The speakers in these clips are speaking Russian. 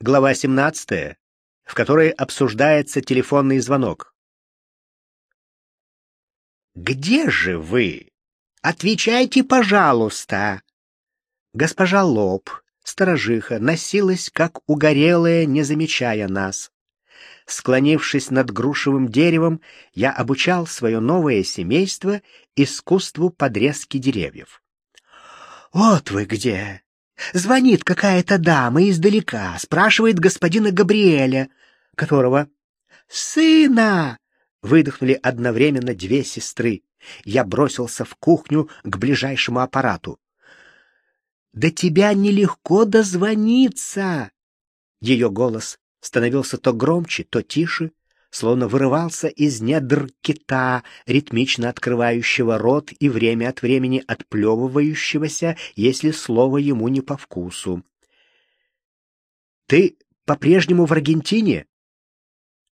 Глава 17, в которой обсуждается телефонный звонок. «Где же вы? Отвечайте, пожалуйста!» Госпожа Лоб, сторожиха, носилась, как угорелая, не замечая нас. Склонившись над грушевым деревом, я обучал свое новое семейство искусству подрезки деревьев. «Вот вы где! Звонит какая-то дама издалека, спрашивает господина Габриэля, которого... «Сына!» — выдохнули одновременно две сестры. Я бросился в кухню к ближайшему аппарату. «До тебя нелегко дозвониться!» Ее голос становился то громче, то тише, словно вырывался из недр кита, ритмично открывающего рот и время от времени отплевывающегося, если слово ему не по вкусу. «Ты по-прежнему в Аргентине?»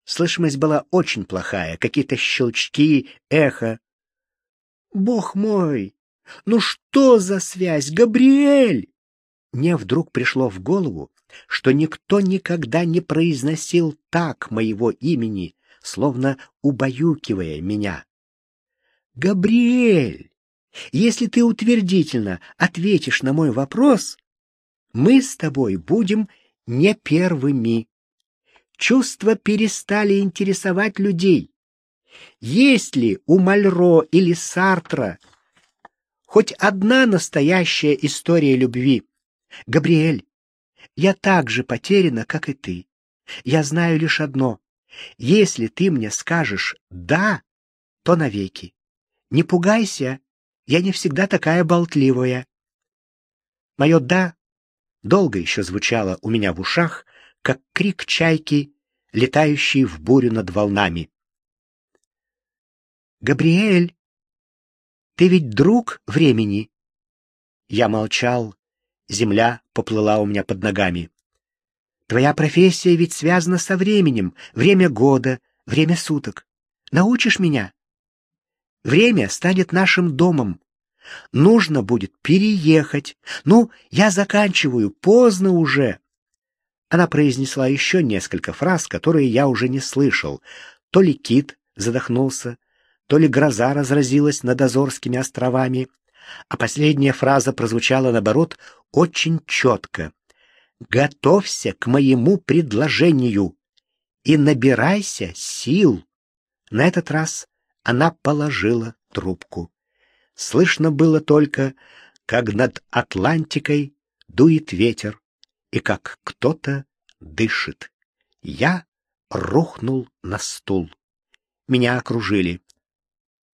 Слышимость была очень плохая, какие-то щелчки, эхо. «Бог мой! Ну что за связь, Габриэль?» Мне вдруг пришло в голову, что никто никогда не произносил так моего имени, словно убаюкивая меня. «Габриэль, если ты утвердительно ответишь на мой вопрос, мы с тобой будем не первыми. Чувства перестали интересовать людей. Есть ли у Мальро или Сартра хоть одна настоящая история любви? Габриэль, я так же потеряна, как и ты. Я знаю лишь одно. Если ты мне скажешь «да», то навеки. Не пугайся, я не всегда такая болтливая. Мое «да» долго еще звучало у меня в ушах, как крик чайки, летающей в бурю над волнами. «Габриэль, ты ведь друг времени?» Я молчал, Земля поплыла у меня под ногами. Твоя профессия ведь связана со временем, время года, время суток. Научишь меня? Время станет нашим домом. Нужно будет переехать. Ну, я заканчиваю, поздно уже. Она произнесла еще несколько фраз, которые я уже не слышал. То ли кит задохнулся, то ли гроза разразилась над Азорскими островами, а последняя фраза прозвучала, наоборот, очень четко. «Готовься к моему предложению и набирайся сил». На этот раз она положила трубку. Слышно было только, как над Атлантикой дует ветер и как кто-то дышит. Я рухнул на стул. Меня окружили.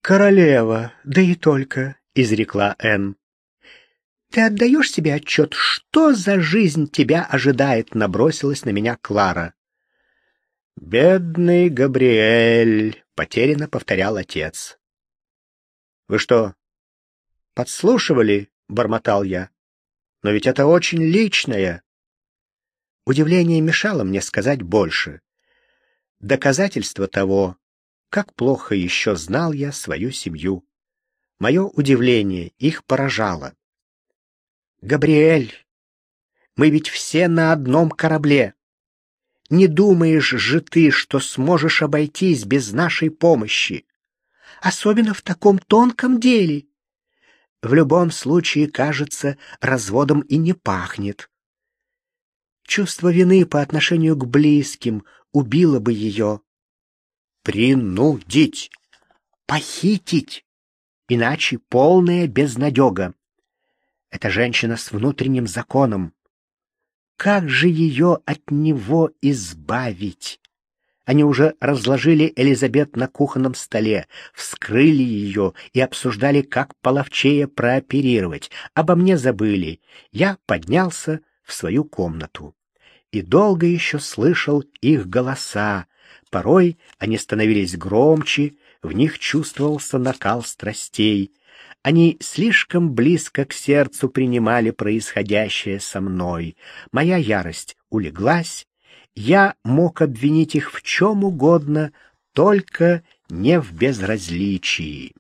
«Королева, да и только!» — изрекла Энн. «Ты отдаешь себе отчет, что за жизнь тебя ожидает?» — набросилась на меня Клара. «Бедный Габриэль», — потерянно повторял отец. «Вы что, подслушивали?» — бормотал я. «Но ведь это очень личное». Удивление мешало мне сказать больше. Доказательство того, как плохо еще знал я свою семью. Мое удивление их поражало. Габриэль, мы ведь все на одном корабле. Не думаешь же ты, что сможешь обойтись без нашей помощи? Особенно в таком тонком деле. В любом случае, кажется, разводом и не пахнет. Чувство вины по отношению к близким убило бы ее. Принудить, похитить, иначе полная безнадега. Это женщина с внутренним законом. Как же ее от него избавить? Они уже разложили Элизабет на кухонном столе, вскрыли ее и обсуждали, как половчее прооперировать. Обо мне забыли. Я поднялся в свою комнату и долго еще слышал их голоса. Порой они становились громче, в них чувствовался накал страстей. Они слишком близко к сердцу принимали происходящее со мной. Моя ярость улеглась. Я мог обвинить их в чем угодно, только не в безразличии.